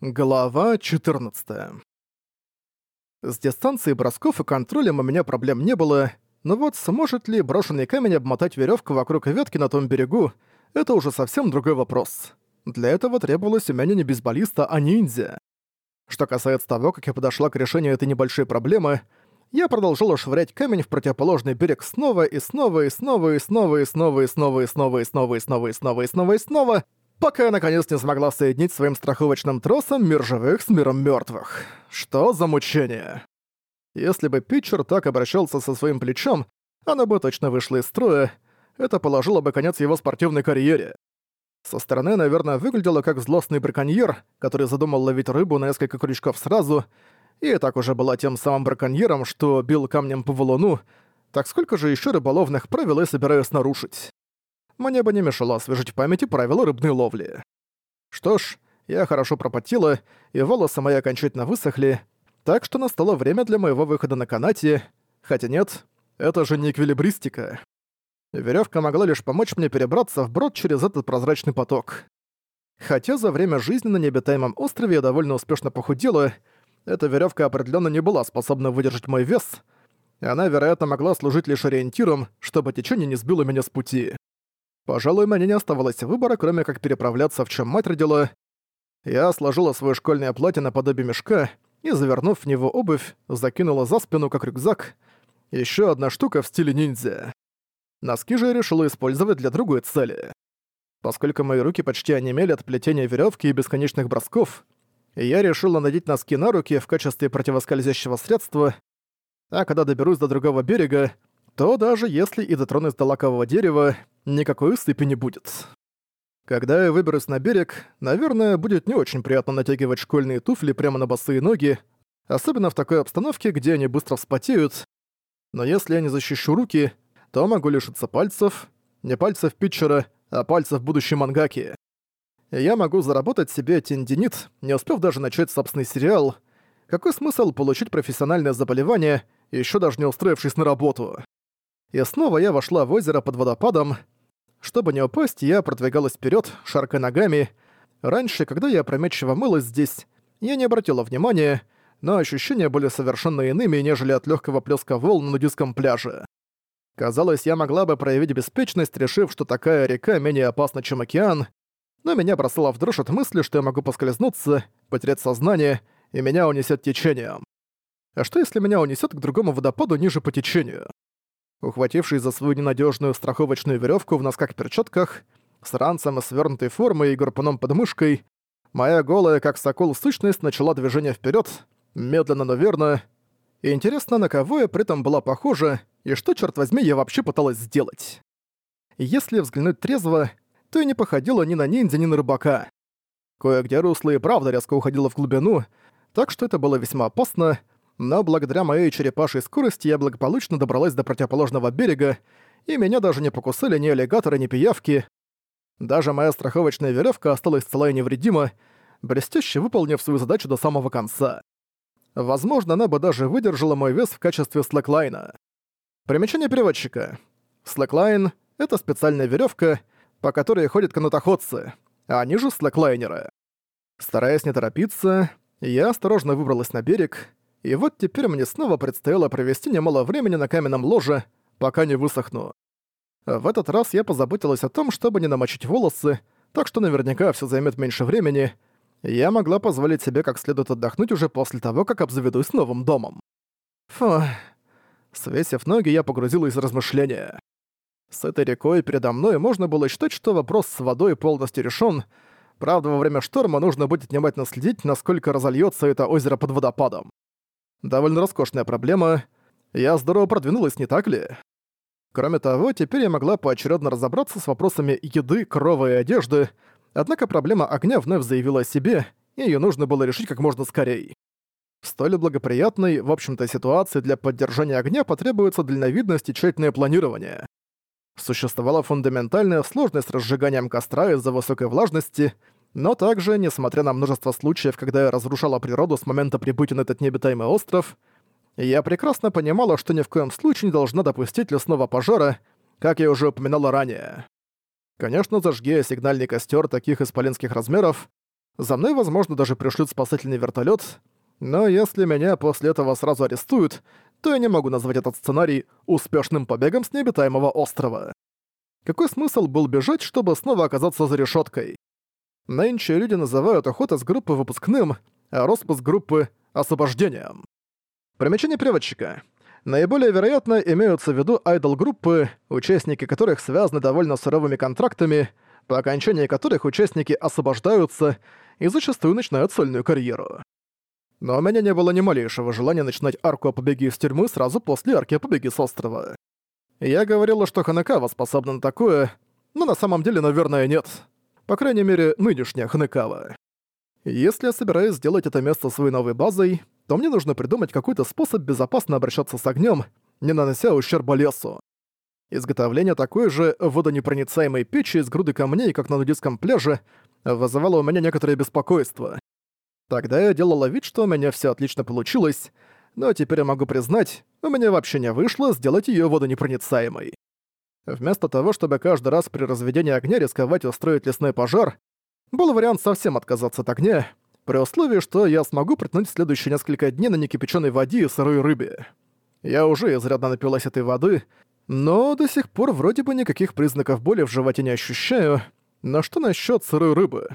Глава 14 С дистанцией бросков и контролем у меня проблем не было, но вот сможет ли брошенный камень обмотать веревку вокруг ветки на том берегу, это уже совсем другой вопрос. Для этого требовалось умение не бейсболиста, а ниндзя. Что касается того, как я подошла к решению этой небольшой проблемы, я продолжила швырять камень в противоположный берег снова и снова и снова и снова и снова и снова и снова и снова и снова и снова и снова и снова пока я наконец не смогла соединить своим страховочным тросом мир живых с миром мертвых. Что за мучение? Если бы питчер так обращался со своим плечом, она бы точно вышла из строя, это положило бы конец его спортивной карьере. Со стороны, наверное, выглядело как злостный браконьер, который задумал ловить рыбу на несколько крючков сразу, и так уже была тем самым браконьером, что бил камнем по валуну, так сколько же еще рыболовных правил я собираюсь нарушить? Мне бы не мешало освежить в памяти правила рыбной ловли. Что ж, я хорошо пропотела, и волосы мои окончательно высохли, так что настало время для моего выхода на канате, хотя нет, это же не эквилибристика. Веревка могла лишь помочь мне перебраться вброд через этот прозрачный поток. Хотя за время жизни на необитаемом острове я довольно успешно похудела, эта веревка определенно не была способна выдержать мой вес, и она, вероятно, могла служить лишь ориентиром, чтобы течение не сбило меня с пути. Пожалуй, мне не оставалось выбора, кроме как переправляться, в чем мать родила. Я сложила свое школьное платье наподобие мешка и, завернув в него обувь, закинула за спину, как рюкзак. Еще одна штука в стиле ниндзя. Носки же я решила использовать для другой цели. Поскольку мои руки почти онемели от плетения веревки и бесконечных бросков, я решила надеть носки на руки в качестве противоскользящего средства, а когда доберусь до другого берега, то даже если и дотронусь до лакового дерева, никакой сыпи не будет. Когда я выберусь на берег, наверное, будет не очень приятно натягивать школьные туфли прямо на босые ноги, особенно в такой обстановке, где они быстро вспотеют. Но если я не защищу руки, то могу лишиться пальцев, не пальцев питчера, а пальцев будущей мангаки. Я могу заработать себе тендинит, не успев даже начать собственный сериал. Какой смысл получить профессиональное заболевание, еще даже не устроившись на работу? И снова я вошла в озеро под водопадом. Чтобы не упасть, я продвигалась вперед, шаркая ногами. Раньше, когда я опрометчиво мылась здесь, я не обратила внимания, но ощущения были совершенно иными, нежели от легкого плеска волн на нудистском пляже. Казалось, я могла бы проявить беспечность, решив, что такая река менее опасна, чем океан, но меня бросало в дрожь от мысли, что я могу поскользнуться, потерять сознание, и меня унесет течением. А что если меня унесет к другому водопаду ниже по течению? Ухватившись за свою ненадежную страховочную веревку в носках-перчатках, с ранцем и свернутой формой и гарпуном под мышкой, моя голая, как сокол, сущность начала движение вперед, медленно, но верно. И интересно, на кого я при этом была похожа, и что, черт возьми, я вообще пыталась сделать. Если взглянуть трезво, то и не походила ни на ниндзя, ни на рыбака. Кое-где русло и правда резко уходило в глубину, так что это было весьма опасно, но благодаря моей черепашьей скорости я благополучно добралась до противоположного берега, и меня даже не покусали ни аллигаторы, ни пиявки. Даже моя страховочная веревка осталась цела и невредима, блестяще выполнив свою задачу до самого конца. Возможно, она бы даже выдержала мой вес в качестве слэклайна. Примечание переводчика. Слэклайн — это специальная веревка, по которой ходят канатоходцы, а они же слэклайнеры. Стараясь не торопиться, я осторожно выбралась на берег, и вот теперь мне снова предстояло провести немало времени на каменном ложе, пока не высохну. В этот раз я позаботилась о том, чтобы не намочить волосы, так что наверняка все займет меньше времени. Я могла позволить себе как следует отдохнуть уже после того, как обзаведусь новым домом. Фу. Свесив ноги, я погрузилась в размышления. С этой рекой передо мной можно было считать, что вопрос с водой полностью решен. Правда, во время шторма нужно будет внимательно следить, насколько разольется это озеро под водопадом. Довольно роскошная проблема. Я здорово продвинулась, не так ли? Кроме того, теперь я могла поочередно разобраться с вопросами еды, крова и одежды, однако проблема огня вновь заявила о себе, и её нужно было решить как можно скорее. В столь благоприятной, в общем-то, ситуации для поддержания огня потребуется дальновидность и тщательное планирование. Существовала фундаментальная сложность с разжиганием костра из-за высокой влажности — но также, несмотря на множество случаев, когда я разрушала природу с момента прибытия на этот необитаемый остров, я прекрасно понимала, что ни в коем случае не должна допустить лесного пожара, как я уже упоминала ранее. Конечно, зажги я сигнальный костер таких исполинских размеров, За мной, возможно, даже пришлют спасательный вертолет, но если меня после этого сразу арестуют, то я не могу назвать этот сценарий успешным побегом с необитаемого острова. Какой смысл был бежать, чтобы снова оказаться за решеткой? Нынче люди называют охоту с группы выпускным, а распуск группы — освобождением. Примечание переводчика. Наиболее вероятно имеются в виду айдол-группы, участники которых связаны довольно суровыми контрактами, по окончании которых участники освобождаются и зачастую начинают сольную карьеру. Но у меня не было ни малейшего желания начинать арку о побеге из тюрьмы сразу после арки о побеге с острова. Я говорила, что Ханекава способна на такое, но на самом деле, наверное, нет. По крайней мере, нынешняя Ханекава. Если я собираюсь сделать это место своей новой базой, то мне нужно придумать какой-то способ безопасно обращаться с огнем, не нанося ущерба лесу. Изготовление такой же водонепроницаемой печи из груды камней, как на нудистском пляже, вызывало у меня некоторое беспокойство. Тогда я делала вид, что у меня все отлично получилось, но теперь я могу признать, у меня вообще не вышло сделать ее водонепроницаемой. Вместо того, чтобы каждый раз при разведении огня рисковать устроить лесной пожар, был вариант совсем отказаться от огня, при условии, что я смогу протянуть следующие несколько дней на некипяченой воде и сырой рыбе. Я уже изрядно напилась этой воды, но до сих пор вроде бы никаких признаков боли в животе не ощущаю, но что насчет сырой рыбы?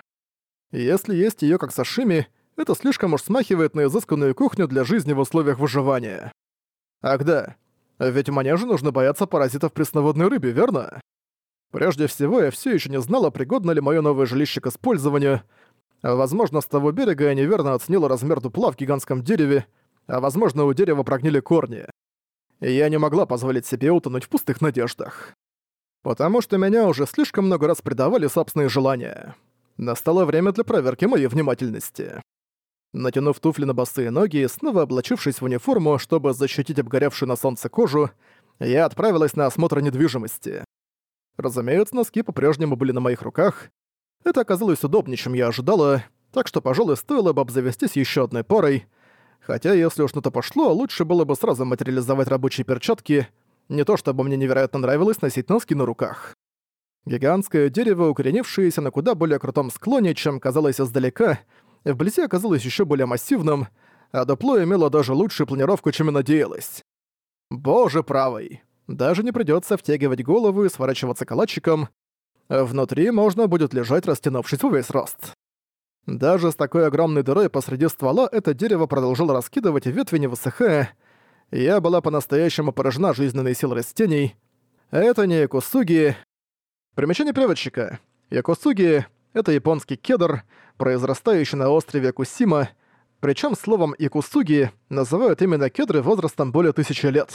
Если есть ее как сашими, это слишком уж смахивает на изысканную кухню для жизни в условиях выживания. Ах да, ведь в манеже нужно бояться паразитов пресноводной рыбе, верно? Прежде всего, я все еще не знала, пригодно ли мое новое жилище к использованию. Возможно, с того берега я неверно оценила размер дупла в гигантском дереве, а возможно, у дерева прогнили корни. Я не могла позволить себе утонуть в пустых надеждах. Потому что меня уже слишком много раз предавали собственные желания. Настало время для проверки моей внимательности. Натянув туфли на босые ноги и снова облачившись в униформу, чтобы защитить обгоревшую на солнце кожу, я отправилась на осмотр недвижимости. Разумеется, носки по-прежнему были на моих руках. Это оказалось удобнее, чем я ожидала, так что, пожалуй, стоило бы обзавестись еще одной парой. Хотя, если уж на то пошло, лучше было бы сразу материализовать рабочие перчатки, не то чтобы мне невероятно нравилось носить носки на руках. Гигантское дерево, укоренившееся на куда более крутом склоне, чем казалось издалека, вблизи оказалось еще более массивным, а дупло имело даже лучшую планировку, чем и надеялась. Боже правый! Даже не придется втягивать голову и сворачиваться калачиком. Внутри можно будет лежать, растянувшись во весь рост. Даже с такой огромной дырой посреди ствола это дерево продолжало раскидывать ветви, не высыхая. Я была по-настоящему поражена жизненной силой растений. Это не якусуги. Примечание переводчика. Якусуги — это японский кедр, произрастающий на острове Кусима, причем словом «якусуги» называют именно кедры возрастом более тысячи лет.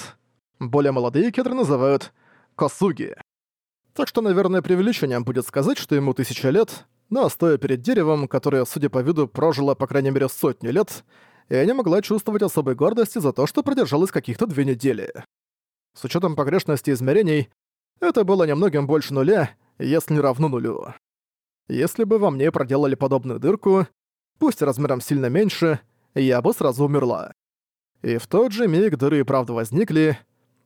Более молодые кедры называют «косуги». Так что, наверное, преувеличением будет сказать, что ему тысяча лет, но стоя перед деревом, которое, судя по виду, прожило по крайней мере сотню лет, я не могла чувствовать особой гордости за то, что продержалось каких-то две недели. С учетом погрешности измерений, это было немногим больше нуля, если не равно нулю. Если бы во мне проделали подобную дырку, пусть размером сильно меньше, я бы сразу умерла. И в тот же миг дыры и правда возникли,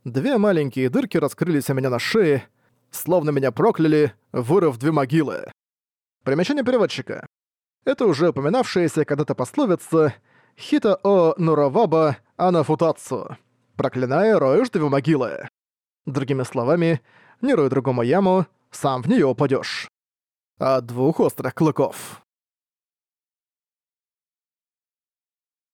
Две маленькие дырки раскрылись у меня на шее, словно меня прокляли, вырыв две могилы. Примечание переводчика. Это уже упоминавшаяся когда-то пословица «Хита о Нураваба анафутацу» «Проклиная, роешь две могилы». Другими словами, не рой другому яму, сам в нее упадешь. От двух острых клыков.